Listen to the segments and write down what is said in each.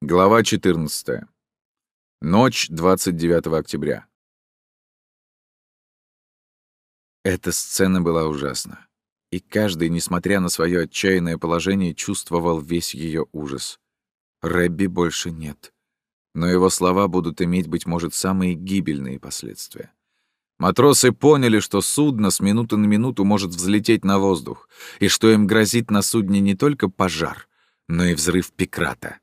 Глава 14. Ночь 29 октября. Эта сцена была ужасна. И каждый, несмотря на свое отчаянное положение, чувствовал весь ее ужас. Рэбби больше нет. Но его слова будут иметь, быть может, самые гибельные последствия. Матросы поняли, что судно с минуты на минуту может взлететь на воздух, и что им грозит на судне не только пожар, но и взрыв пикрата.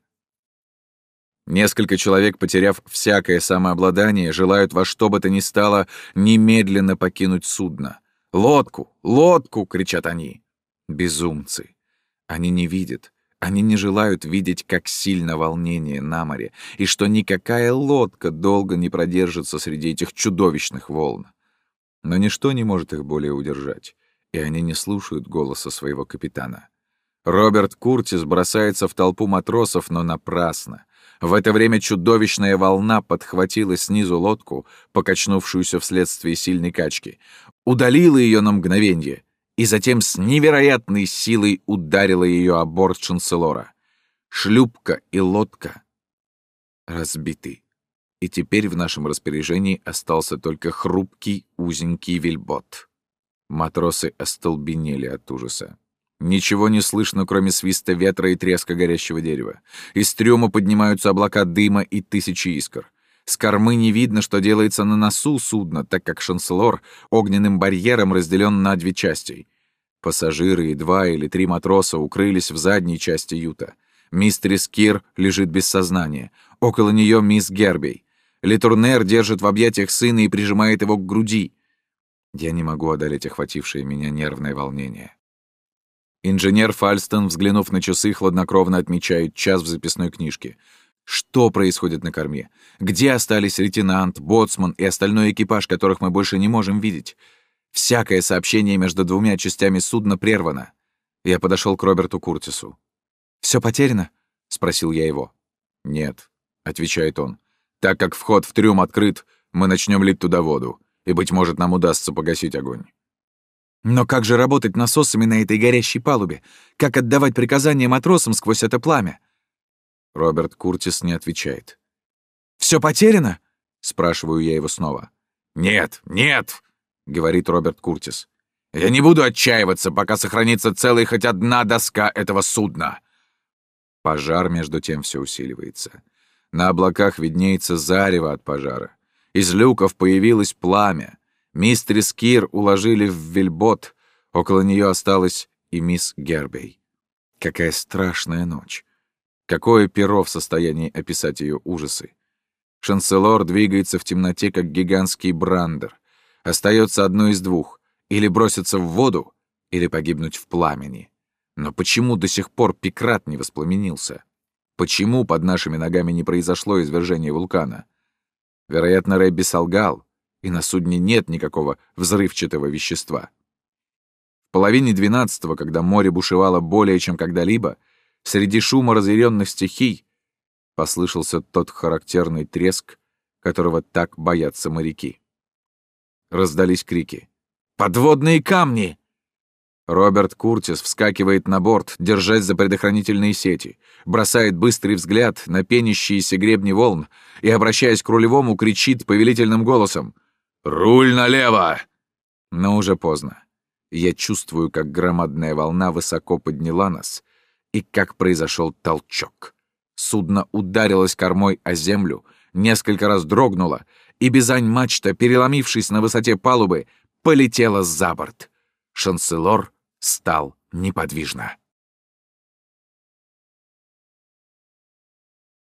Несколько человек, потеряв всякое самообладание, желают во что бы то ни стало немедленно покинуть судно. «Лодку! Лодку!» — кричат они. Безумцы. Они не видят. Они не желают видеть, как сильно волнение на море, и что никакая лодка долго не продержится среди этих чудовищных волн. Но ничто не может их более удержать, и они не слушают голоса своего капитана. Роберт Куртис бросается в толпу матросов, но напрасно. В это время чудовищная волна подхватила снизу лодку, покачнувшуюся вследствие сильной качки, удалила ее на мгновенье и затем с невероятной силой ударила ее о борт шанселора. Шлюпка и лодка разбиты. И теперь в нашем распоряжении остался только хрупкий узенький вельбот. Матросы остолбенели от ужаса. Ничего не слышно, кроме свиста ветра и треска горящего дерева. Из трюма поднимаются облака дыма и тысячи искр. С кормы не видно, что делается на носу судна, так как шанселор огненным барьером разделен на две части. Пассажиры и два или три матроса укрылись в задней части юта. Мистерис Кир лежит без сознания. Около нее мисс Гербей. Литурнер держит в объятиях сына и прижимает его к груди. Я не могу одолеть охватившее меня нервное волнение. Инженер Фальстон, взглянув на часы, хладнокровно отмечает час в записной книжке. Что происходит на корме? Где остались лейтенант, боцман и остальной экипаж, которых мы больше не можем видеть? Всякое сообщение между двумя частями судна прервано. Я подошел к Роберту Куртису. Все потеряно?» — спросил я его. «Нет», — отвечает он. «Так как вход в трюм открыт, мы начнем лить туда воду, и, быть может, нам удастся погасить огонь». Но как же работать насосами на этой горящей палубе? Как отдавать приказания матросам сквозь это пламя? Роберт Куртис не отвечает. Все потеряно?» — спрашиваю я его снова. «Нет, нет!» — говорит Роберт Куртис. «Я не буду отчаиваться, пока сохранится целая хоть одна доска этого судна!» Пожар, между тем, все усиливается. На облаках виднеется зарево от пожара. Из люков появилось пламя. Мистерис Кир уложили в вельбот, около нее осталась и мисс Гербей. Какая страшная ночь! Какое перо в состоянии описать ее ужасы! Шанселор двигается в темноте, как гигантский брандер. Остается одно из двух — или броситься в воду, или погибнуть в пламени. Но почему до сих пор Пикрат не воспламенился? Почему под нашими ногами не произошло извержение вулкана? Вероятно, Рэбби солгал, и на судне нет никакого взрывчатого вещества. В половине двенадцатого, когда море бушевало более чем когда-либо, среди шума разъяренных стихий послышался тот характерный треск, которого так боятся моряки. Раздались крики. «Подводные камни!» Роберт Куртис вскакивает на борт, держась за предохранительные сети, бросает быстрый взгляд на пенящиеся гребни волн и, обращаясь к рулевому, кричит повелительным голосом — «Руль налево!» Но уже поздно. Я чувствую, как громадная волна высоко подняла нас, и как произошел толчок. Судно ударилось кормой о землю, несколько раз дрогнуло, и бизань-мачта, переломившись на высоте палубы, полетела за борт. Шанселор стал неподвижно.